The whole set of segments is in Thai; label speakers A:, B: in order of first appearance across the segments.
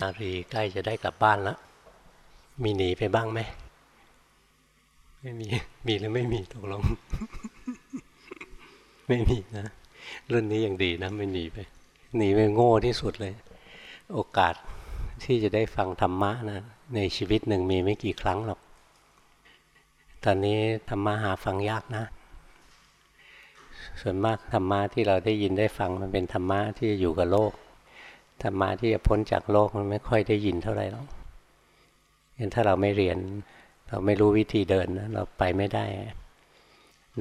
A: นารีใกล้จะได้กลับบ้านแล้วมีหนีไปบ้างไหมไม่มี มีหรือไม่มีตกลง ไม่มีนะรุ่นนี้ยังดีนะไม่หนีไป หนีไปโง่ที่สุดเลย โอกาสที่จะได้ฟังธรรมะนะในชีวิตหนึ่งมีไม่กี่ครั้งหรอก ตอนนี้ธรรมะหาฟังยากนะ ส่วนมากธรรมะที่เราได้ยินได้ฟังมันเป็นธรรมะที่อยู่กับโลก ธรรมะที่จะพ้นจากโลกมันไม่ค่อยได้ยินเท่าไหร่หรอกงั้นถ้าเราไม่เรียน เราไม่รู้วิธีเดินเราไปไม่ได้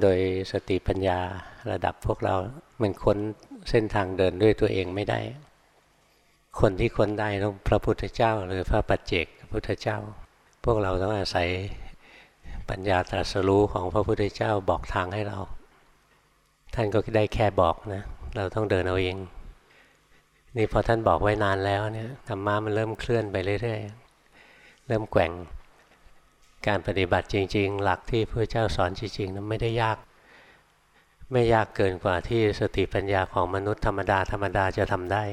A: โดยสติปัญญาระดับพวกเรา มันค้นเส้นทางเดินด้วยตัวเองไม่ได้ คนที่ค้นได้ต้องพระพุทธเจ้า หรือพระปัจเจกพระพุทธเจ้า พวกเราต้องอาศัยปัญญาตรัสรู้ของพระพุทธเจ้าบอกทางให้เรา ท่านก็ได้แค่บอกนะ เราต้องเดินเอาเอง นี่พอท่านบอกไว้นานแล้วเนี่ยธรรมะมันเริ่มเคลื่อนไปเรื่อยๆ เริ่มแกว่ง การปฏิบัติจริง ๆ หลักที่พระเจ้าสอนจริงๆนั้นไม่ได้ยาก ไม่ยากเกินกว่าที่สติปัญญาของมนุษย์ธรรมดาธรรมดาจะทำได้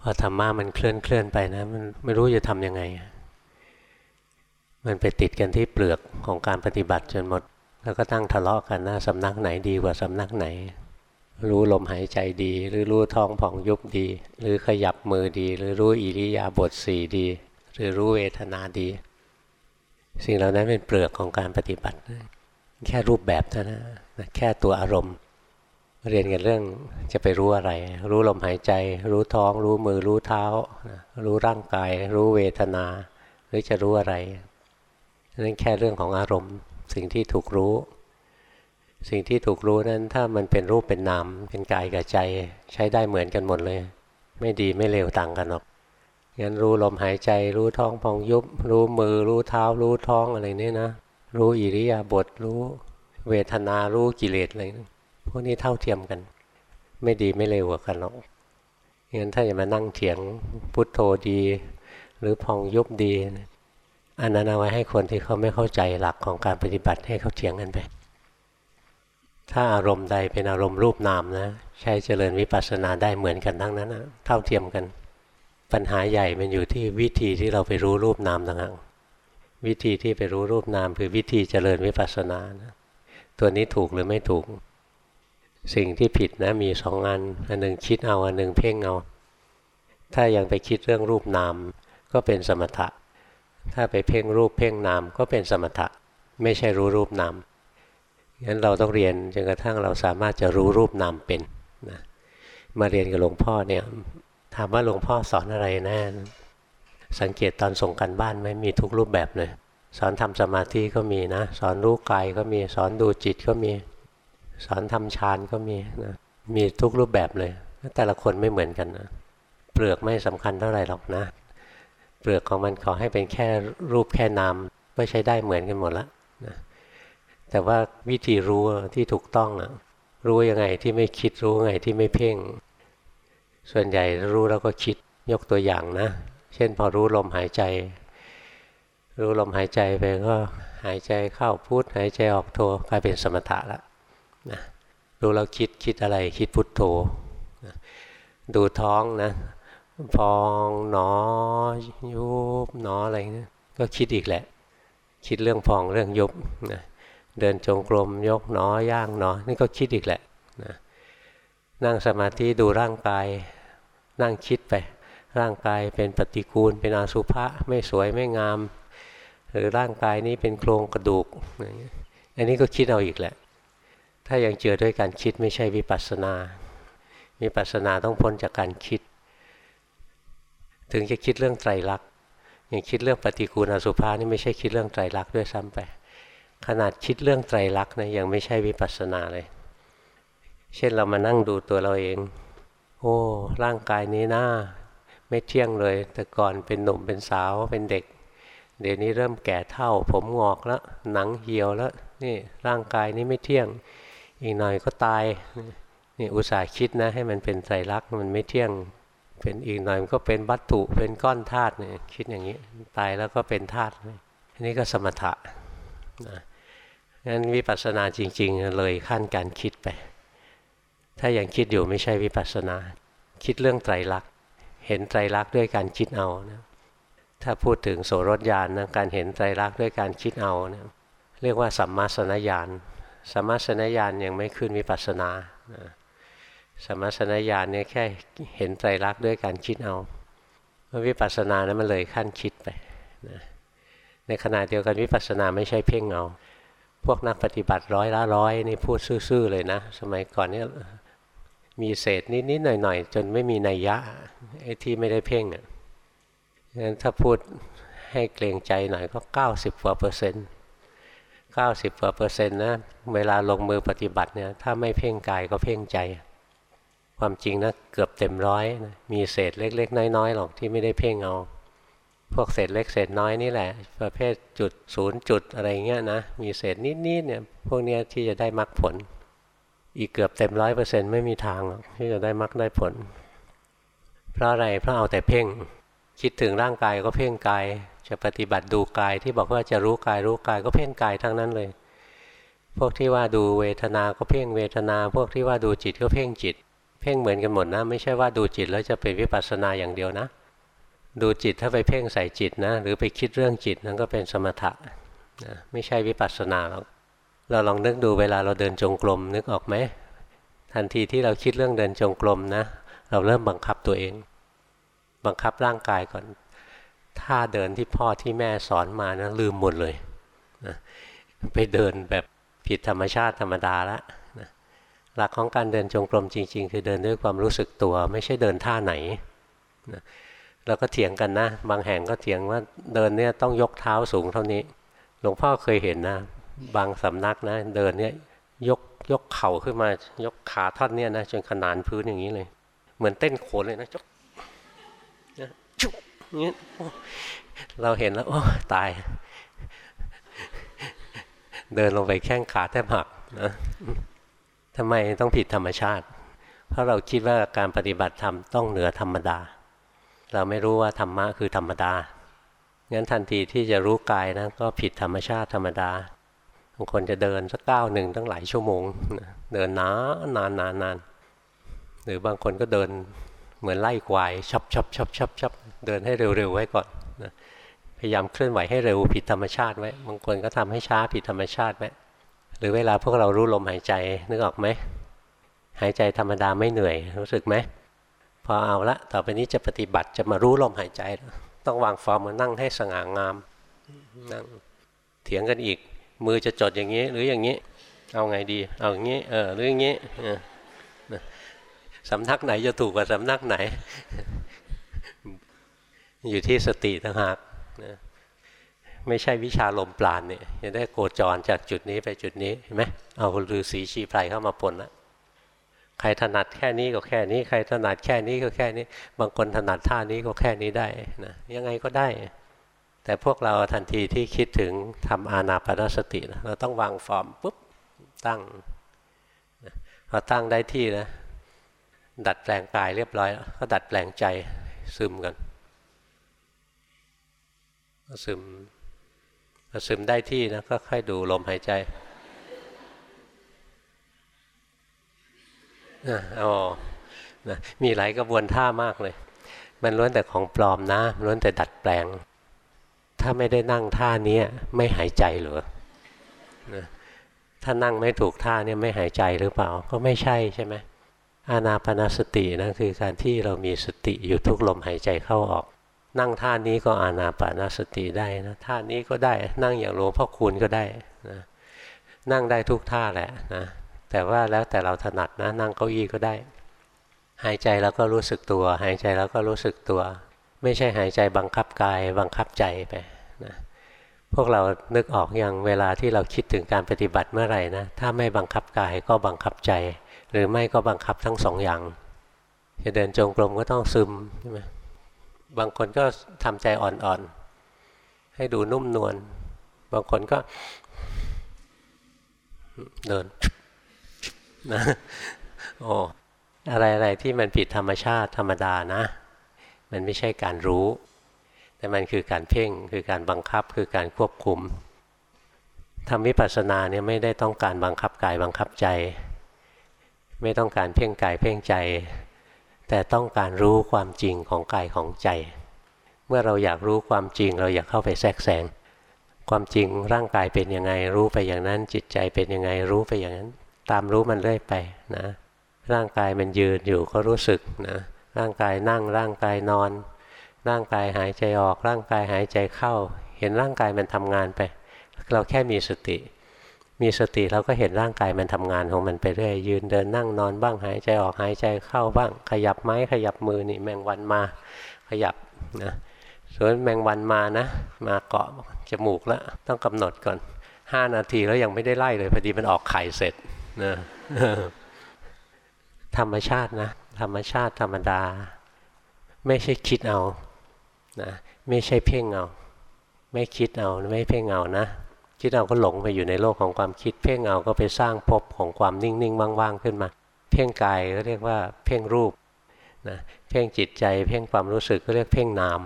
A: พอธรรมะมันเคลื่อนเคลื่อนไปนะมันไม่รู้จะทำยังไง มันไปติดกันที่เปลือกของการปฏิบัติจนหมด แล้วก็ตั้งทะเลาะกันนะสำนักไหนดีกว่าสำนักไหน รู้ลมหายใจดี หรือรู้ท้องผ่องยุบดี หรือขยับมือดี หรือรู้อิริยาบถสี่ดี หรือรู้เวทนาดี สิ่งเหล่านั้นเป็นเปลือกของการปฏิบัติ แค่รูปแบบเท่านั้นแค่ตัวอารมณ์ เรียนกันเรื่องจะไปรู้อะไร รู้ลมหายใจ รู้ท้อง รู้มือ รู้เท้า รู้ร่างกาย รู้เวทนา หรือจะรู้อะไรนั่นแค่เรื่องของอารมณ์ สิ่งที่ถูกรู้ สิ่งที่ถูกรู้นั้นถ้ามันเป็นรูปเป็นนาม เป็นกายกับใจใช้ได้เหมือนกันหมดเลย ไม่ดีไม่เลวต่างกันหรอกงั้นรู้ลมหายใจ รู้ท้องพองยุบ รู้มือ รู้เท้า รู้ท้องอะไรนี่นะ รู้อิริยาบถรู้เวทนารู้กิเลสอะไรพวกนี้เท่าเทียมกัน ไม่ดีไม่เลวกว่ากันหรอกงั้นถ้าจะมานั่งเถียงพุทโธดี หรือพองยุบดี อันนั้นเอาไว้ให้คนที่เขาไม่เข้าใจหลักของการปฏิบัติให้เขาเถียงกันไป ถ้าอารมณ์ใดเป็นอารมณ์รูปนามนะ ใช้เจริญวิปัสสนาได้เหมือนกันทั้งนั้นนะเท่าเทียมกัน ปัญหาใหญ่มันอยู่ที่วิธีที่เราไปรู้รูปนามต่างหากวิธีที่ไปรู้รูปนามคือวิธีเจริญวิปัสสนานะตัวนี้ถูกหรือไม่ถูก สิ่งที่ผิดนะมีสองอันอันหนึ่งคิดเอาอันหนึ่งเพ่งเอา ถ้ายังไปคิดเรื่องรูปนามก็เป็นสมถะ ถ้าไปเพ่งรูปเพ่งนามก็เป็นสมถะ ไม่ใช่รู้รูปนาม งั้นเราต้องเรียนจนกระทั่งเราสามารถจะรู้รูปนามเป็นนะมาเรียนกับหลวงพ่อเนี่ยถามว่าหลวงพ่อสอนอะไรแน่สังเกตตอนส่งกันบ้านไหมมีทุกรูปแบบเลยสอนทำสมาธิก็มีนะ สอนรู้กายก็มีสอนดูจิตก็มีสอนทำฌานก็มีนะมีทุกรูปแบบเลย แต่ละคนไม่เหมือนกันนะเปลือกไม่สำคัญเท่าไหร่หรอกนะ เปลือกของมันขอให้เป็นแค่รูปแค่นามก็ใช้ได้เหมือนกันหมดแล้วนะ แต่ว่าวิธีรู้ที่ถูกต้องอะรู้ยังไงที่ไม่คิดรู้ยังไงที่ไม่เพ่ง ส่วนใหญ่รู้แล้วก็คิดยกตัวอย่างนะ เช่นพอรู้ลมหายใจ รู้ลมหายใจไปก็หายใจเข้าพุทหายใจออกโทกลายเป็นสมถะและนะรู้แล้วคิดคิดอะไรคิดพุทโธนะดูท้องนะพองหนอยุบหนออะไรนะก็คิดอีกแหละ คิดเรื่องพองเรื่องยุบนะ เดินจงกรมยกหนอย่างหนอ นี่ก็คิดอีกแหละนะนั่งสมาธิดูร่างกาย นั่งคิดไป ร่างกายเป็นปฏิกูล เป็นอาสุภะไม่สวยไม่งาม หรือร่างกายนี้เป็นโครงกระดูกอันนี้ก็คิดเอาอีกแหละ ถ้ายังเจอด้วยการคิดไม่ใช่วิปัสสนาวิปัสสนาต้องพ้นจากการคิด ถึงจะคิดเรื่องไตรลักษณ์อย่างคิดเรื่องปฏิกูลอสุภะนี่ไม่ใช่คิดเรื่องไตรลักษณ์ด้วยซ้ำไป ขนาดคิดเรื่องไตรลักษณ์นะยังไม่ใช่วิปัสสนาเลย เช่นเรามานั่งดูตัวเราเอง โอ้ ร่างกายนี้นะไม่เที่ยงเลย แต่ก่อนเป็นหนุ่มเป็นสาวเป็นเด็ก เดี๋ยวนี้เริ่มแก่เท่า ผมงอกแล้ว หนังเหี่ยวแล้ว นี่ร่างกายนี้ไม่เที่ยง อีกหน่อยก็ตาย นี่อุตส่าห์คิดนะ ให้มันเป็นไตรลักษณ์มันไม่เที่ยง เป็นอีกหน่อยมันก็เป็นวัตถุเป็นก้อนธาตุเนี่ยคิดอย่างนี้ ตายแล้วก็เป็นธาตุอันนี้ก็สมถะนะ งั้นวิปัสสนาจริง ๆ เลยขั้นการคิดไป ถ้ายังคิดอยู่ไม่ใช่วิปัสสนา คิดเรื่องไตรลักษณ์ เห็นไตรลักษณ์ด้วยการคิดเอานะถ้าพูดถึงโสรถญาณนะการเห็นไตรลักษณ์ด้วยการคิดเอานะเรียกว่าสัมมาสนญาณ สัมมาสนญาณยังไม่ขึ้นวิปัสสนานะสัมมาสนญาณเนี่ยแค่เห็นไตรลักษณ์ด้วยการคิดเอาวิปัสสนานะมันเลยขั้นคิดไปนะในขณะเดียวกันวิปัสสนาไม่ใช่เพ่งเอา พวกนักปฏิบัติร้อยละร้อยนี่พูดซื่อๆเลยนะ สมัยก่อนเนี่ยมีเศษนิดๆหน่อยๆ จนไม่มีนัยยะไอ้ที่ไม่ได้เพ่งอะงั้นถ้าพูดให้เกรงใจหน่อยก็ 90กว่าเปอร์เซ็นต์90กว่าเปอร์เซ็นต์นะเวลาลงมือปฏิบัติเนี่ยถ้าไม่เพ่งกายก็เพ่งใจ ความจริงนะเกือบเต็มร้อยนะมีเศษเล็ก ๆ น้อยๆหรอกที่ไม่ได้เพ่งเอา พวกเศษเล็กเศษน้อยนี่แหละ ประเภทจุดศูนย์จุดอะไรเงี้ยนะมีเศษนิดๆเนี่ยพวกเนี้ยที่จะได้มรรคผล อีกเกือบเต็มร้อยเปอร์เซ็นต์ไม่มีทางที่จะได้มรรคได้ผล เพราะอะไรเพราะเอาแต่เพ่ง คิดถึงร่างกายก็เพ่งกาย จะปฏิบัติดูกายที่บอกว่าจะรู้กายรู้กายก็เพ่งกายทั้งนั้นเลย พวกที่ว่าดูเวทนาก็เพ่งเวทนา พวกที่ว่าดูจิตก็เพ่งจิต เพ่งเหมือนกันหมดนะ ไม่ใช่ว่าดูจิตแล้วจะเป็นวิปัสสนาอย่างเดียวนะ ดูจิตถ้าไปเพ่งใส่จิตนะ หรือไปคิดเรื่องจิตนั่นก็เป็นสมถะนะไม่ใช่วิปัสสนาหรอกเราลองนึกดูเวลาเราเดินจงกรมนึกออกไหมทันทีที่เราคิดเรื่องเดินจงกรมนะ เราเริ่มบังคับตัวเอง บังคับร่างกายก่อนท่าเดินที่พ่อที่แม่สอนมานะลืมหมดเลยนะไปเดินแบบผิดธรรมชาติธรรมดาละนะหลักของการเดินจงกรมจริง ๆ คือเดินด้วยความรู้สึกตัว ไม่ใช่เดินท่าไหนนะ เราก็เถียงกันนะ บางแห่งก็เถียงว่าเดินเนี่ยต้องยกเท้าสูงเท่านี้ หลวงพ่อเคยเห็นนะ บางสำนักนะ เดินเนี่ยยกยกเข่าขึ้นมา ยกขาท่อนเนี่ยนะจนขนานพื้นอย่างนี้เลย เหมือนเต้นโขนเลยนะจกจุ๊งี้เราเห็นแล้วโอ้ตาย เดินลงไปแข้งขาแทบหักนะทำไมต้องผิดธรรมชาติ เพราะเราคิดว่าการปฏิบัติธรรมต้องเหนือธรรมดา เราไม่รู้ว่าธรรมะคือธรรมดา งั้นทันทีที่จะรู้กายนะก็ผิดธรรมชาติธรรมดา บางคนจะเดินสักก้าวหนึ่งตั้งหลายชั่วโมง เดินนานนานนานนานหรือบางคนก็เดินเหมือนไล่ควายชับชับชับชับชับเดินให้เร็วๆไว้ก่อนนะพยายามเคลื่อนไหวให้เร็วผิดธรรมชาติไว้ บางคนก็ทำให้ช้าผิดธรรมชาติไว้หรือเวลาพวกเรารู้ลมหายใจนึกออกไหมหายใจธรรมดาไม่เหนื่อยรู้สึกไหม พอเอาละต่อไปนี้จะปฏิบัติจะมารู้ลมหายใจ ต้องวางฟอร์มมานั่งให้สง่างามนั่งเถียงกันอีก มือจะจดอย่างนี้ หรืออย่างนี้ เอาไงดี เอาอย่างนี้เออหรืออย่างนี้สำนักไหนจะถูกกว่าสำนักไหน อยู่ที่สติต่างหากนะไม่ใช่วิชาลมปราณเนี่ยจะได้โกจรจากจุดนี้ไปจุดนี้เห็นไหมเอาฤาษีชีไพรเข้ามาปนละ ใครถนัดแค่นี้ก็แค่นี้ ใครถนัดแค่นี้ก็แค่นี้ บางคนถนัดท่านี้ก็แค่นี้ได้นะยังไงก็ได้ แต่พวกเราทันทีที่คิดถึงทำอานาปนสติเราต้องวางฟอร์มปุ๊บตั้งพอตั้งได้ที่นะ ดัดแปลงกายเรียบร้อยแล้วก็ดัดแปลงใจซึมกันซึมซึมได้ที่นะก็ค่อยดูลมหายใจ อ๋อนะมีหลายกระบวนท่ามากเลย มันล้วนแต่ของปลอมนะล้วนแต่ดัดแปลง ถ้าไม่ได้นั่งท่านี้ไม่หายใจหรือนะถ้านั่งไม่ถูกท่าเนี่ยไม่หายใจหรือเปล่า ก็ไม่ใช่ใช่ไหมอานาปนาสตินะคือการที่เรามีสติอยู่ทุกลมหายใจเข้าออก นั่งท่านี้ก็อานาปนาสติได้นะท่านี้ก็ได้นั่งอย่างหลวงพ่อคูณก็ได้นะนั่งได้ทุกท่าแหละนะ แต่ว่าแล้วแต่เราถนัดนะนั่งเก้าอี้ก็ได้ หายใจแล้วก็รู้สึกตัว หายใจแล้วก็รู้สึกตัว ไม่ใช่หายใจบังคับกายบังคับใจไปนะพวกเรานึกออกอย่างเวลาที่เราคิดถึงการปฏิบัติเมื่อไหร่นะถ้าไม่บังคับกายก็บังคับใจ หรือไม่ก็บังคับทั้งสองอย่างจะเดินจงกรมก็ต้องซึมใช่ไหมบางคนก็ทำใจอ่อนๆ ให้ดูนุ่มนวลบางคนก็เดิน นะโอ้อะไรๆที่มันผิดธรรมชาติธรรมดานะ มันไม่ใช่การรู้ แต่มันคือการเพ่งคือการบังคับคือการควบคุมทำวิปัสสนาเนี่ยไม่ได้ต้องการบังคับกายบังคับใจ ไม่ต้องการเพ่งกายเพ่งใจ แต่ต้องการรู้ความจริงของกายของใจ เมื่อเราอยากรู้ความจริงเราอยากเข้าไปแทรกแซงความจริงร่างกายเป็นยังไงรู้ไปอย่างนั้นจิตใจเป็นยังไงรู้ไปอย่างนั้น ตามรู้มันเรื่อยไปนะ ร่างกายมันยืนอยู่ก็รู้สึกนะร่างกายนั่งร่างกายนอน ร่างกายหายใจออกร่างกายหายใจเข้า เห็นร่างกายมันทำงานไป เราแค่มีสติ มีสติเราก็เห็นร่างกายมันทำงานของมันไปเรื่อยยืนเดินนั่งนอนบ้างหายใจออกหายใจเข้าบ้าง ขยับไม้ขยับมือนี่แมงวันมา ขยับนะส่วนแมงวันมานะ มาเกาะจมูกแล้วต้องกำหนดก่อนห้านาทีแล้วยังไม่ได้ไล่เลยพอดีมันออกไข่เสร็จ นะธรรมชาตินะ ธรรมชาติธรรมดา ไม่ใช่คิดเอานะไม่ใช่เพ่งเอา ไม่คิดเอาไม่เพ่งเอานะ คิดเอาก็หลงไปอยู่ในโลกของความคิด เพ่งเอาก็ไปสร้างภพของความนิ่งๆว่างๆขึ้นมา เพ่งกายก็เรียกว่าเพ่งรูปนะเพ่งจิตใจเพ่งความรู้สึกก็เรียกเพ่งนาม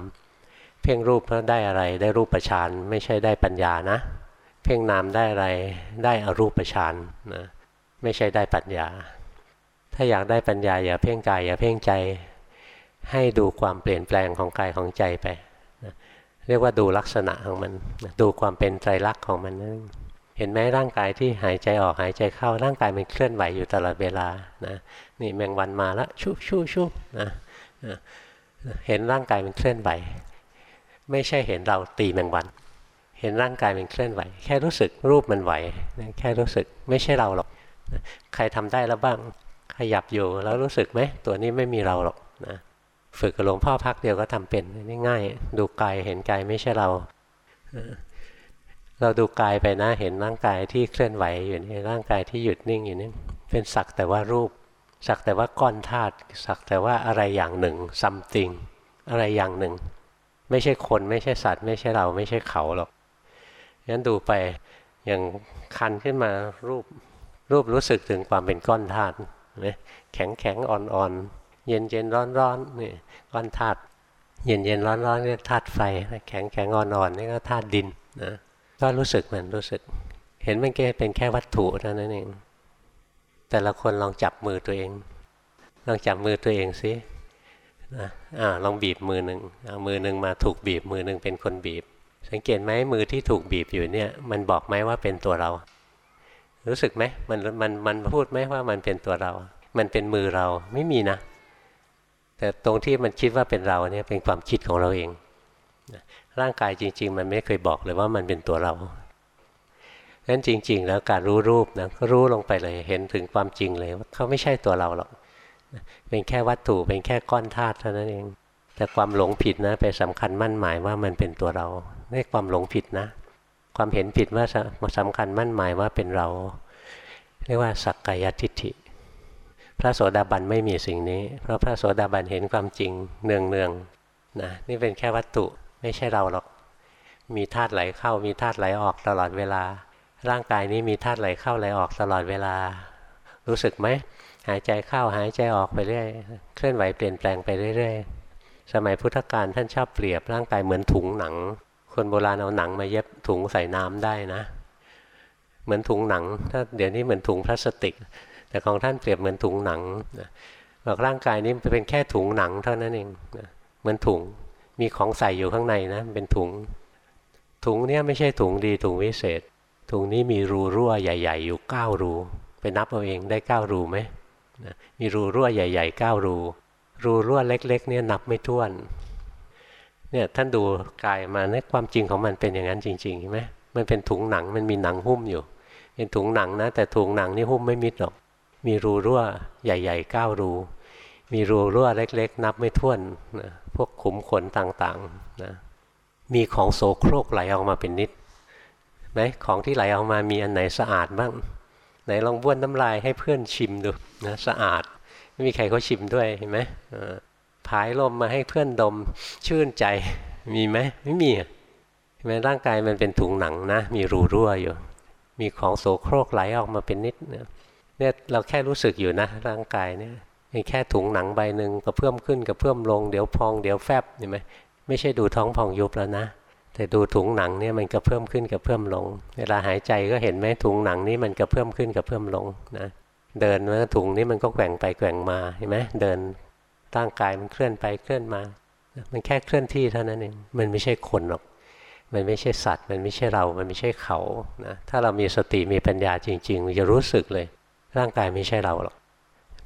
A: เพ่งรูปแล้วได้อะไรได้รูปประชานไม่ใช่ได้ปัญญานะ เพ่งนามได้อะไรได้อรูปประชานนะ ไม่ใช่ได้ปัญญา ถ้าอยากได้ปัญญาอย่าเพ่งกายอย่าเพ่งใจให้ดูความเปลี่ยนแปลงของกายของใจไปนะเรียกว่าดูลักษณะของมันดูความเป็นไตรลักษณ์ของมันเห็นไหมร่างกายที่หายใจออกหายใจเข้าร่างกายมันเคลื่อนไหวอยู่ตลอดเวลานะนี่แมงวันมาแล้วชุบชุบชุบนะเห็นร่างกายมันเคลื่อนไหว ไม่ใช่เห็นเราตีแมงวัน เห็นร่างกายมันเคลื่อนไหว แค่รู้สึกรูปมันไหวแค่รู้สึกไม่ใช่เราหรอก ใครทำได้แล้วบ้าง ขยับอยู่แล้วรู้สึกไหมตัวนี้ไม่มีเราหรอกนะฝึกกับหลวงพ่อพักเดียวก็ทำเป็นง่ายดูกายเห็นกายไม่ใช่เรา เราดูกายไปนะเห็นร่างกายที่เคลื่อนไหวอยู่นี่ร่างกายที่หยุดนิ่งอยู่นี่เป็นสักแต่ว่ารูป สักแต่ว่าก้อนธาตุสักแต่ว่าอะไรอย่างหนึ่งซัมติงอะไรอย่างหนึ่ง ไม่ใช่คนไม่ใช่สัตว์ ไม่ใช่เราไม่ใช่เขาหรอกงั้นดูไปอย่างคันขึ้นมารูป รูปรู้สึกถึงความเป็นก้อนธาตุไหมแข็งแข็งอ่อนอ่อนเย็นเย็นร้อนร้อนนี่ก้อนธาตุเย็นเย็นร้อนร้อนนี่ธาตุไฟ แข็งแข็งอ่อนอ่อนนี่ก็ธาตุดินนะก็รู้สึกมันรู้สึก เห็นมันแค่เป็นแค่วัตถุเท่านั้นเอง แต่ละคนลองจับมือตัวเอง ลองจับมือตัวเองสินะอ่าลองบีบมือหนึ่งเอามือหนึ่งมาถูกบีบมือหนึ่งเป็นคนบีบ สังเกตไหมมือที่ถูกบีบอยู่เนี่ย มันบอกไหมว่าเป็นตัวเรา รู้สึกไหมมันมันมันพูดไหมว่ามันเป็นตัวเรา มันเป็นมือเราไม่มีนะ แต่ตรงที่มันคิดว่าเป็นเราเนี่ยเป็นความคิดของเราเอง ร่างกายจริง ๆ มันไม่เคยบอกเลยว่ามันเป็นตัวเราดังนั้นจริง ๆ แล้วการรู้รูปนะก็รู้ลงไปเลยเห็นถึงความจริงเลยว่าเขาไม่ใช่ตัวเราหรอกเป็นแค่วัตถุเป็นแค่ก้อนธาตุเท่านั้นเอง แต่ความหลงผิดนะไปสำคัญมั่นหมายว่ามันเป็นตัวเรานี่ความหลงผิดนะ ความเห็นผิดว่าสำคัญมั่นหมายว่าเป็นเรา เรียกว่าสักกายทิฏฐิ พระโสดาบันไม่มีสิ่งนี้ เพราะพระโสดาบันเห็นความจริงเนืองเนืองนะนี่เป็นแค่วัตถุไม่ใช่เราหรอก มีธาตุไหลเข้ามีธาตุไหลออกตลอดเวลา ร่างกายนี้มีธาตุไหลเข้าไหลออกตลอดเวลา รู้สึกไหมหายใจเข้าหายใจออกไปเรื่อยเคลื่อนไหวเปลี่ยนแปลงไปเรื่อยๆสมัยพุทธกาลท่านชอบเปรียบร่างกายเหมือนถุงหนัง คนโบราณเอาหนังมาเย็บถุงใส่น้ำได้นะ เหมือนถุงหนัง ถ้าเดี๋ยวนี้เหมือนถุงพลาสติก แต่ของท่านเปรียบเหมือนถุงหนังบอกร่างกายนี้เป็นแค่ถุงหนังเท่านั้นเองเหมือนถุงมีของใส่อยู่ข้างในนะเป็นถุง ถุงเนี้ยไม่ใช่ถุงดีถุงวิเศษ ถุงนี้มีรูรั่วใหญ่ ๆ อยู่เก้ารูไปนับเอาเองได้เก้ารูไหมมีรูรั่วใหญ่ๆเก้ารูรูรั่วเล็กๆเนี่ยนับไม่ถ้วน เนี่ยท่านดูกายมาเนี่ยความจริงของมันเป็นอย่างนั้นจริงๆใช่ไหมมันเป็นถุงหนังมันมีหนังหุ้มอยู่ เป็นถุงหนังนะ แต่ถุงหนังนี่หุ้มไม่มิดหรอก มีรูรั่วใหญ่ๆเก้ารู มีรูรั่วเล็ก ๆ นับไม่ถ้วนนะพวกขุมขนต่างๆนะมีของโสโครกไหลออกมาเป็นนิดไหมของที่ไหลออกมามีอันไหนสะอาดบ้าง ไหนลองบ้วนน้ำลายให้เพื่อนชิมดูนะสะอาดไม่มีใครเขาชิมด้วยเห็นไหม ผายลมมาให้เพื่อนดมชื่นใจมีไหมไม่มีเห็นไหมร่างกายมันเป็นถุงหนังนะ มีรูรั่วอยู่ มีของโสโครกไหลออกมาเป็นนิดเนี่ยเราแค่รู้สึกอยู่นะ ร่างกายเนี่ยเป็นแค่ถุงหนังใบหนึ่งก็เพิ่มขึ้นก็เพิ่มลงเดี๋ยวพองเดี๋ยวแฟบเห็นไหมไม่ใช่ดูท้องพองยุบแล้วนะ แต่ดูถุงหนังเนี่ยมันก็เพิ่มขึ้นกับเพิ่มลง เวลาหายใจก็เห็นไหมถุงหนังนี้มันก็เพิ่มขึ้นกับเพิ่มลงนะเดินว่าถุงนี้มันก็แกว่งไปแกว่งมาเห็นไหมเดิน ร่างกายมันเคลื่อนไปเคลื่อนมา มันแค่เคลื่อนที่เท่านั้นเอง มันไม่ใช่คนหรอก มันไม่ใช่สัตว์ มันไม่ใช่เรา มันไม่ใช่เขานะถ้าเรามีสติมีปัญญาจริงๆมันจะรู้สึกเลย ร่างกายไม่ใช่เราหรอก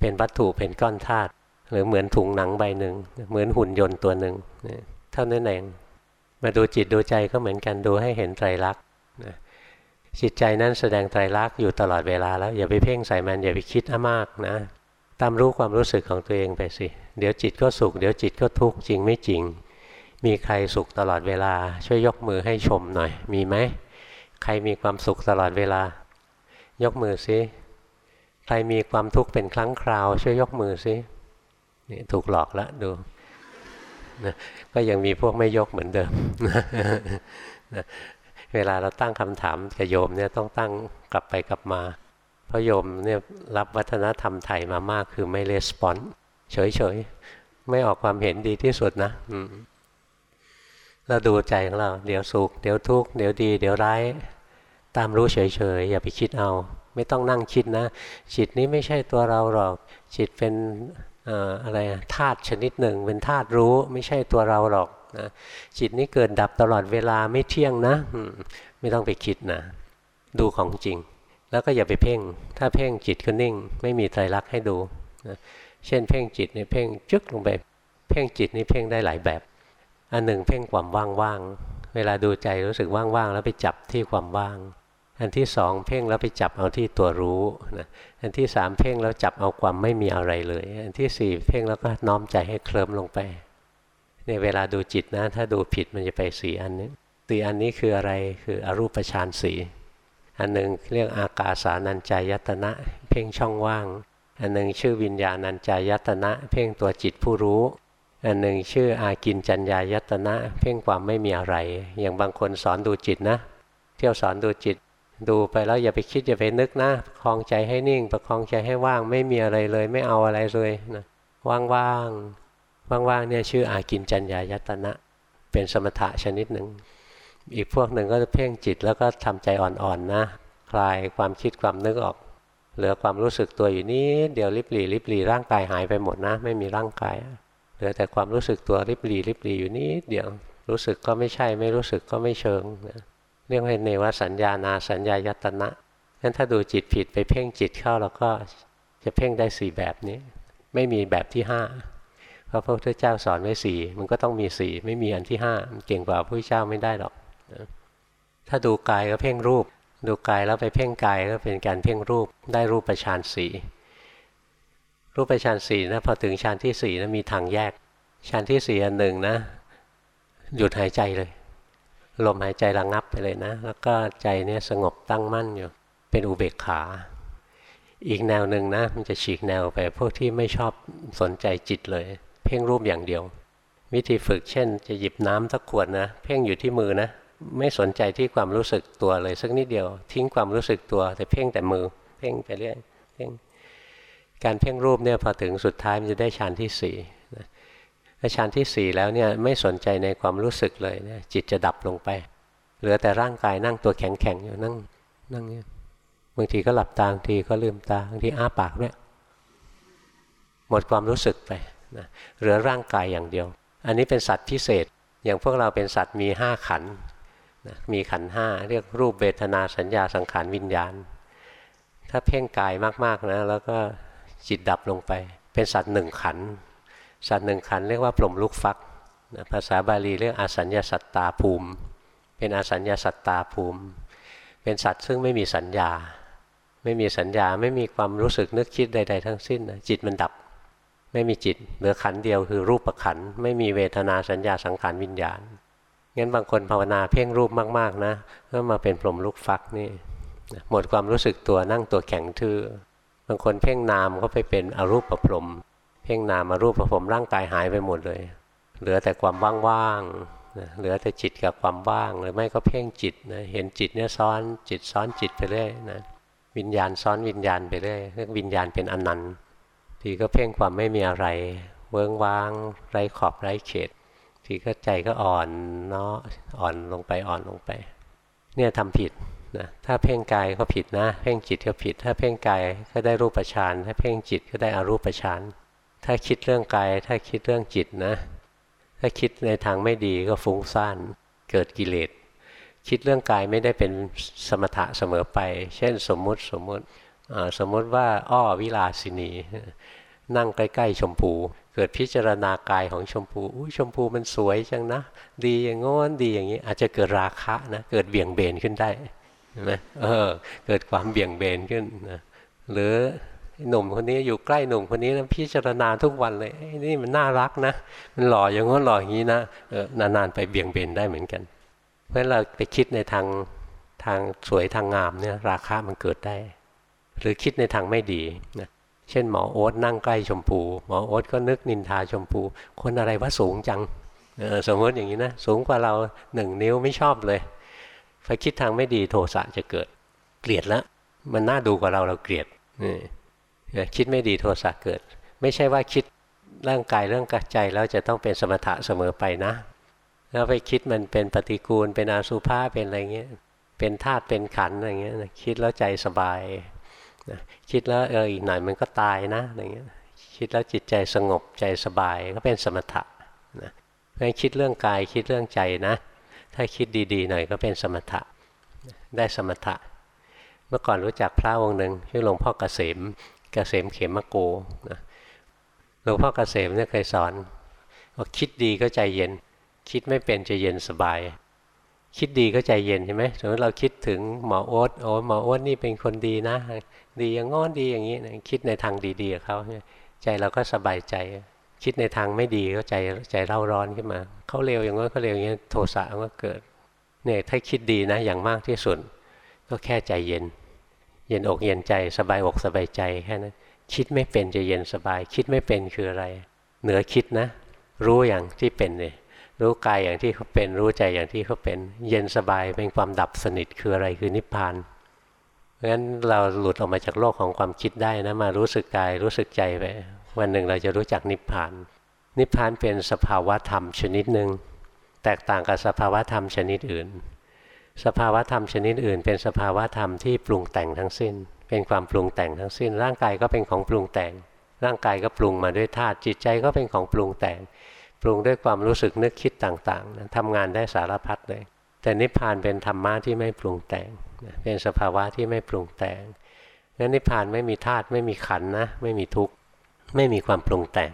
A: เป็นวัตถุเป็นก้อนธาตุหรือเหมือนถุงหนังใบหนึ่งเหมือนหุ่นยนต์ตัวหนึ่งเท่านั้นเองมาดูจิตดูใจก็เหมือนกันดูให้เห็นไตรลักษณ์จิตใจนั้นแสดงไตรลักษณ์อยู่ตลอดเวลาแล้วอย่าไปเพ่งใส่มันอย่าไปคิดมากนะตามรู้ความรู้สึกของตัวเองไปสิ เดี๋ยวจิตก็สุข เดี๋ยวจิตก็ทุกข์จริงไม่จริง มีใครสุขตลอดเวลา ช่วยยกมือให้ชมหน่อย มีไหม ใครมีความสุขตลอดเวลา ยกมือสิใครมีความทุกข์เป็นครั้งคราว ช่วยยกมือสินี่ถูกหลอกแล้วดูนะก็ยังมีพวกไม่ยกเหมือนเดิมนะเวลาเราตั้งคำถามกับโยมเนี่ยต้องตั้งกลับไปกลับมา เพราะโยมเนี่ยรับวัฒนธรรมไทยมามากคือไม่レスปอน เฉยๆ ไม่ออกความเห็นดีที่สุดนะเราดูใจของเรา เดี๋ยวสุข เดี๋ยวทุกข์ เดี๋ยวดี เดี๋ยวร้าย ตามรู้เฉยๆ อย่าไปคิดเอา ไม่ต้องนั่งคิดนะ จิตนี้ไม่ใช่ตัวเราหรอก จิตเป็นอะไรธาตุชนิดหนึ่ง เป็นธาตุรู้ ไม่ใช่ตัวเราหรอกนะจิตนี้เกิดดับตลอดเวลาไม่เที่ยงนะไม่ต้องไปคิดนะ ดูของจริง แล้วก็อย่าไปเพ่ง ถ้าเพ่งจิตก็นิ่ง ไม่มีไตรลักษณ์ให้ดูนะ เช่น เพ่งจิตนี่เพ่งจึกลงไป เพ่งจิตนี่เพ่งได้หลายแบบ อันหนึ่งเพ่งความว่างๆ เวลาดูใจรู้สึกว่างๆ แล้วไปจับที่ความว่าง อันที่สองเพ่งแล้วไปจับเอาที่ตัวรู้นะ อันที่สามเพ่งแล้วจับเอาความไม่มีอะไรเลย อันที่สี่เพ่งแล้วก็น้อมใจให้เคลิ้มลงไปเนี่ยเวลาดูจิตนะ ถ้าดูผิดมันจะไปสีอันนี้สีอันนี้คืออะไรคืออรูปฌานสีอันหนึ่งเรียกอากาสานัญจายตนะ เพ่งช่องว่าง อันหนึ่งชื่อวิญญาณัญจายตนะ เพ่งตัวจิตผู้รู้ อันหนึ่งชื่ออากินจัญญายตนะ เพ่งความไม่มีอะไร อย่างบางคนสอนดูจิตนะ เที่ยวสอนดูจิต ดูไปแล้วอย่าไปคิดอย่าไปนึกนะคลองใจให้นิ่ง ประคองใจให้ว่างไม่มีอะไรเลย ไม่เอาอะไรเลยนะว่างๆว่างๆเนี่ยชื่ออากินจัญญายตนะ เป็นสมถะชนิดหนึ่งอีกพวกหนึ่งก็จะเพ่งจิตแล้วก็ทำใจอ่อนๆนะคลายความคิดความนึกออก เหลือความรู้สึกตัวอยู่นี้เดี๋ยวริบหลีริบหลีร่างกายหายไปหมดนะ ไม่มีร่างกาย เหลือแต่ความรู้สึกตัวริบหลีริบหลีอยู่นี้เดี๋ยวรู้สึกก็ไม่ใช่ ไม่รู้สึกก็ไม่เชิงนะเรียกว่าเนวสัญญานาสัญญายตนะงั้นถ้าดูจิตผิดไปเพ่งจิตเข้าแล้วก็จะเพ่งได้สี่แบบนี้ ไม่มีแบบที่ห้าราะพระพุทธเจ้าสอนไว้สี่มันก็ต้องมีสี่ไม่มีอันที่ห้าเก่งกว่าพระพุทธเจ้าไม่ได้หรอกถ้าดูกายก็เพ่งรูป ดูกายแล้วไปเพ่งกายก็เป็นการเพ่งรูปได้รูปประชานสีรูปประชานสีนะพอถึงฌานที่สี่นะมีทางแยกฌานที่สี่อันหนึ่งนะหยุดหายใจเลยลมหายใจระงงับไปเลยนะ แล้วก็ใจเนี่ยสงบตั้งมั่นอยู่ เป็นอุเบกขา อีกแนวหนึ่งนะ มันจะฉีกแนวไปพวกที่ไม่ชอบสนใจจิตเลย เพ่งรูปอย่างเดียว วิธีฝึกเช่น จะหยิบน้ำสักขวดนะ เพ่งอยู่ที่มือนะ ไม่สนใจที่ความรู้สึกตัวเลยสักนิดเดียว ทิ้งความรู้สึกตัว แต่เพ่งแต่มือ เพ่งไปเรื่อยเพ่งการเพ่งรูปเนี่ยพอถึงสุดท้ายมันจะได้ฌานที่สี่ถ้าฌานที่สี่แล้วเนี่ยไม่สนใจในความรู้สึกเลยนะจิตจะดับลงไป เหลือแต่ร่างกายนั่งตัวแข็งๆอยู่นั่งนั่งเนี่ยบางทีก็หลับตาบางทีก็ลืมตาบางทีอ้าปากด้วยหมดความรู้สึกไปนะเหลือร่างกายอย่างเดียว อันนี้เป็นสัตว์พิเศษ อย่างพวกเราเป็นสัตว์มีห้าขัน นะมีขันห้าเรียกรูปเบทนาสัญญาสังขารวิญญาณ ถ้าเพ่งกายมากๆนะแล้วก็จิตดับลงไป เป็นสัตว์หนึ่งขัน สัตว์หนึ่งขันเรียกว่าพรหมลูกฟักนะภาษาบาลีเรียกอาสัญญาสัตตาภูมิ เป็นอาสัญญาสัตตาภูมิ เป็นสัตว์ซึ่งไม่มีสัญญา ไม่มีสัญญาไม่มีความรู้สึกนึกคิดใด ๆ ทั้งสิ้นจิตมันดับไม่มีจิตเหลือขันเดียวคือรูปประขันไม่มีเวทนาสัญญาสังขารวิญญาณ งั้นบางคนภาวนาเพ่งรูปมากๆนะก็มาเป็นพรหมลูกฟักนี่หมดความรู้สึกตัวนั่งตัวแข็งทื่อบางคนเพ่งนามก็ไปเป็นอรูปประพรมเพ่งนามอรูปประพรมร่างกายหายไปหมดเลย เหลือแต่ความว่างๆเหลือแต่จิตกับความว่างหรือไม่ก็เพ่งจิตนะเห็นจิตเนี่ยซ้อนจิตซ้อนจิตไปเรื่อยนะวิญญาณซ้อนวิญญาณไปเรื่อยเรียกวิญญาณเป็นอนันต์ทีก็เพ่งความไม่มีอะไร เวิ้งว้าง ไร้ขอบไร้เขต ทีก็ใจก็อ่อนเนาะอ่อนลงไปอ่อนลงไป เนี่ยทำผิดนะถ้าเพ่งกายก็ผิดนะ เพ่งจิตก็ผิด ถ้าเพ่งกายก็ได้รูปฌานถ้าเพ่งจิตก็ได้อารูปฌานถ้าคิดเรื่องกาย ถ้าคิดเรื่องจิตนะ ถ้าคิดในทางไม่ดีก็ฟุ้งซ่านเกิดกิเลสคิดเรื่องกายไม่ได้เป็นสมถะเสมอไป เช่นสมมุติสมมุติสมมุติว่าอ้อวิลาสินี นั่งใกล้ ๆ ชมพู เกิดพิจารณากายของชมพูอุ้ยชมพูมันสวยจังนะ ดีอย่างงอนดีอย่างนี้ อาจจะเกิดราคะนะ เกิดเบี่ยงเบนขึ้นได้เห็นไหมเออ เกิดความเบี่ยงเบนขึ้นนะหรือหนุ่มคนนี้อยู่ใกล้หนุ่มคนนี้นะพิจารณาทุกวันเลยนี่มันน่ารักนะ มันหล่ออย่างง้นหล่ออย่างนี้นะเออนานๆไปเบี่ยงเบนได้เหมือนกัน เพราะเราไปคิดในทางทางสวยทางงามเนี่ยราคามันเกิดได้ หรือคิดในทางไม่ดีนะ เช่นหมอโอ๊ตนั่งใกล้ชมพูหมอโอ๊ตก็นึกนินทาชมพู คนอะไรว่าสูงจังสมมติอย่างนี้นะสูงกว่าเราหนึ่งนิ้วไม่ชอบเลยพอคิดทางไม่ดีโทสะจะเกิด เกลียดแล้วมันน่าดูกว่าเราเราเกลียดนี่คิดไม่ดีโทสะเกิด ไม่ใช่ว่าคิดร่างกายเรื่องกใจแล้วจะต้องเป็นสมถะเสมอไปนะแล้วไปคิดมันเป็นปฏิกูลเป็นอาสุภาเป็นอะไรเงี้ยเป็นธาตุเป็นขันอะไรเงี้ยคิดแล้วใจสบาย นะคิดแล้วเอออีกหน่อยมันก็ตายนะอะไรเงี้ยคิดแล้วจิตใจสงบใจสบายก็เป็นสมถะนะเพราะคิดเรื่องกายคิดเรื่องใจนะ ถ้าคิดดีๆหน่อยก็เป็นสมถะได้สมถะ เมื่อก่อนรู้จักพระองค์หนึ่งชื่อหลวงพ่อเกษมเกษมเขมโกนะหลวงพ่อเกษมเนี่ยเคยสอนว่าคิดดีก็ใจเย็น คิดไม่เป็นจะเย็นสบาย คิดดีก็ใจเย็นใช่ไหมสมมติเราคิดถึงหมอโอ๊ตโอ้หมอโอ๊ตนี่เป็นคนดีนะ ดีอย่างงอนดีอย่างนี้คิดในทางดีๆเขาใจเราก็สบายใจ คิดในทางไม่ดีก็ใจใจเร่าร้อนขึ้นมาเขาเร็วอย่างนั้นเขาเร็วอย่างนี้โทสะก็เกิดเนี่ยถ้าคิดดีนะอย่างมากที่สุด ก็แค่ใจเย็น เย็นอกเย็นใจสบายอกสบายใจแค่นั้นคิดไม่เป็นจะเย็นสบาย คิดไม่เป็นคืออะไร เหนือคิดนะ รู้อย่างที่เป็นเลย รู้กายอย่างที่เขาเป็น รู้ใจอย่างที่เขาเป็น เย็นสบายเป็นความดับสนิทคืออะไรคือนิพพานเพราะฉะนั้นเราหลุดออกมาจากโลกของความคิดได้นะมารู้สึกกายรู้สึกใจไปวันหนึ่งเราจะรู้จักนิพพาน นิพพานเป็นสภาวะธรรมชนิดหนึ่งแตกต่างกับสภาวะธรรมชนิดอื่น สภาวะธรรมชนิดอื่น เป็นสภาวะธรรมที่ปรุงแต่งทั้งสิ้น เป็นความปรุงแต่งทั้งสิ้น ร่างกายก็เป็นของปรุงแต่ง ร่างกายก็ปรุงมาด้วยธาตุจิตใจก็เป็นของปรุงแต่ง ปรุงด้วยความรู้สึกนึกคิดต่างๆนะทำงานได้สารพัดเลย แต่นิพพานเป็นธรรมะที่ไม่ปรุงแต่งเป็นสภาวะที่ไม่ปรุงแต่งงั้นนิพพานไม่มีธาตุไม่มีขันนะไม่มีทุกข์ไม่มีความปรุงแต่ง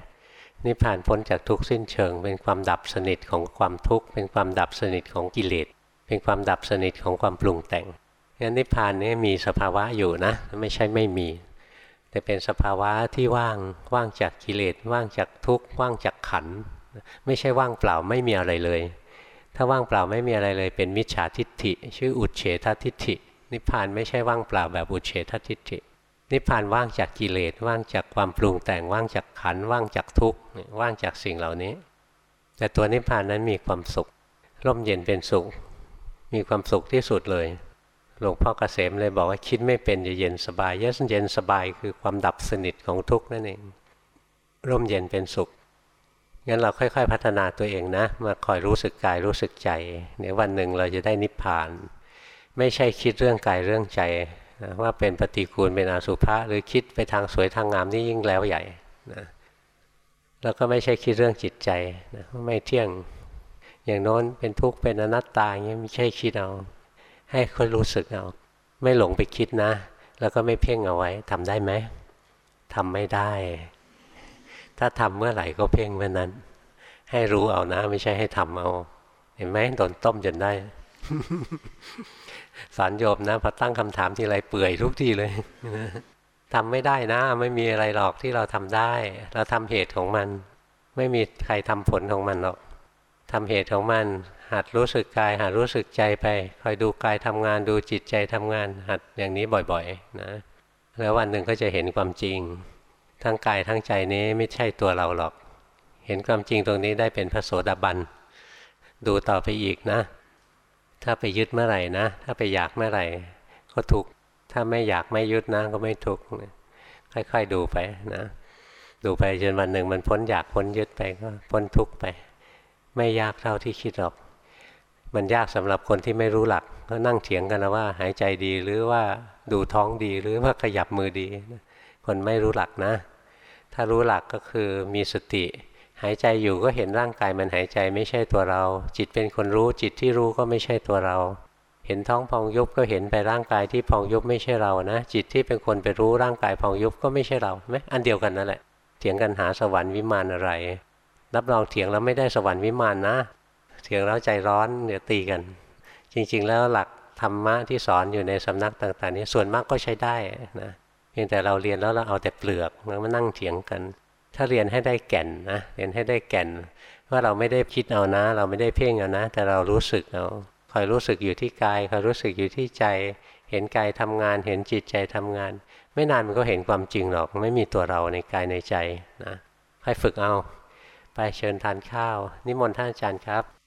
A: นิพพานพ้นจากทุกข์สิ้นเชิง เป็นความดับสนิทของความทุกข์เป็นความดับสนิทของกิเลสเป็นความดับสนิทของความปรุงแต่งงั้นนิพพานนี้มีสภาวะอยู่นะ ไม่ใช่ไม่มี แต่เป็นสภาวะที่ว่างว่างจากกิเลสว่างจากทุกข์ว่างจากขัน ไม่ใช่ว่างเปล่าไม่มีอะไรเลย ถ้าว่างเปล่าไม่มีอะไรเลย เป็นมิจฉาทิฏฐิ ชื่ออุเฉททิฏฐิ นิพพานไม่ใช่ว่างเปล่าแบบอุเฉททิฏฐิ นิพพานว่างจากกิเลสว่างจากความปรุงแต่งว่างจากขันว่างจากทุกข์ว่างจากสิ่งเหล่านี้ แต่ตัวนิพพานนั้นมีความสุข ร่มเย็นเป็นสุข มีความสุขที่สุดเลยหลวงพ่อเกษมเลยบอกว่าคิดไม่เป็นจะเย็นสบายเย็นสบายคือความดับสนิทของทุกข์นั่นเองร่มเย็นเป็นสุข งั้นเราค่อย ๆ พัฒนาตัวเองนะ มาคอยรู้สึกกายรู้สึกใจเดี๋ยววันหนึ่งเราจะได้นิพพาน ไม่ใช่คิดเรื่องกายเรื่องใจนะว่าเป็นปฏิกูลเป็นอสุภะหรือคิดไปทางสวยทางงามนี่ยิ่งแล้วใหญ่นะแล้วก็ไม่ใช่คิดเรื่องจิตใจนะไม่เที่ยงอย่างโน้นเป็นทุกข์เป็นอนัตตาอย่างนี้ไม่ใช่คิดเอา ให้คนรู้สึกเอา ไม่หลงไปคิดนะ แล้วก็ไม่เพ่งเอาไว้ทำได้ไหมทำไม่ได้ ถ้าทำเมื่อไหร่ก็เพ่งเมื่อนั้น ให้รู้เอานะ ไม่ใช่ให้ทำเอา เห็นไหมโดนต้มจนได้สารโยมนะพอตั้งคำถามทีไรเปื่อยทุกทีเลยทำไม่ได้นะ ไม่มีอะไรหรอกที่เราทำได้ เราทำเหตุของมัน ไม่มีใครทำผลของมันหรอกทำเหตุของมัน หัดรู้สึกกายหัดรู้สึกใจไป คอยดูกายทำงานดูจิตใจทำงาน หัดอย่างนี้บ่อยๆนะ แล้ววันหนึ่งก็จะเห็นความจริง ทั้งกายทั้งใจนี้ไม่ใช่ตัวเราหรอก เห็นความจริงตรงนี้ได้เป็นพระโสดาบัน ดูต่อไปอีกนะ ถ้าไปยึดเมื่อไหร่นะ ถ้าไปอยากเมื่อไหร่ ก็ทุกถ้าไม่อยากไม่ยึดนะก็ไม่ทุกข์ค่อยๆดูไปนะ ดูไปจนวันหนึ่งมันพ้นอยากพ้นยึดไปก็พ้นทุกข์ไป ไม่ยากเท่าที่คิดหรอก มันยากสำหรับคนที่ไม่รู้หลักก็นั่งเถียงกันนะว่า หายใจดีหรือว่าดูท้องดีหรือว่าขยับมือดี คนไม่รู้หลักนะ ถ้าถ้ารู้หลักก็คือมีสติ หายใจอยู่ก็เห็นร่างกายมันหายใจไม่ใช่ตัวเรา จิตเป็นคนรู้จิตที่รู้ก็ไม่ใช่ตัวเรา เห็นท้องพองยุบก็เห็นไปร่างกายที่พองยุบไม่ใช่เรานะ จิตที่เป็นคนไปรู้ร่างกายพองยุบก็ไม่ใช่เราไหมอันเดียวกันนั่นแหละเถียงกันหาสวรรค์วิมานอะไรรับรองเถียงแล้วไม่ได้สวรรค์วิมานนะเถียงแล้วใจร้อนเดี๋ยวตีกัน จริง ๆ แล้วหลักธรรมะที่สอนอยู่ในสำนักต่าง ๆ นี้ส่วนมากก็ใช้ได้นะ เพียงแต่เราเรียนแล้วเราเอาแต่เปลือกแล้วมานั่งเถียงกัน ถ้าเรียนให้ได้แก่นนะเรียนให้ได้แก่น ว่าเราไม่ได้คิดเอานะ เราไม่ได้เพ่งเอานะ แต่เรารู้สึกเอาคอยรู้สึกอยู่ที่กายคอยรู้สึกอยู่ที่ใจ เห็นกายทำงาน เห็นจิตใจทำงาน ไม่นานมันก็เห็นความจริงหรอก ไม่มีตัวเราในกายในใจนะค่อยฝึกเอา ไปเชิญทานข้าว นิมนต์ท่านอาจารย์ครับ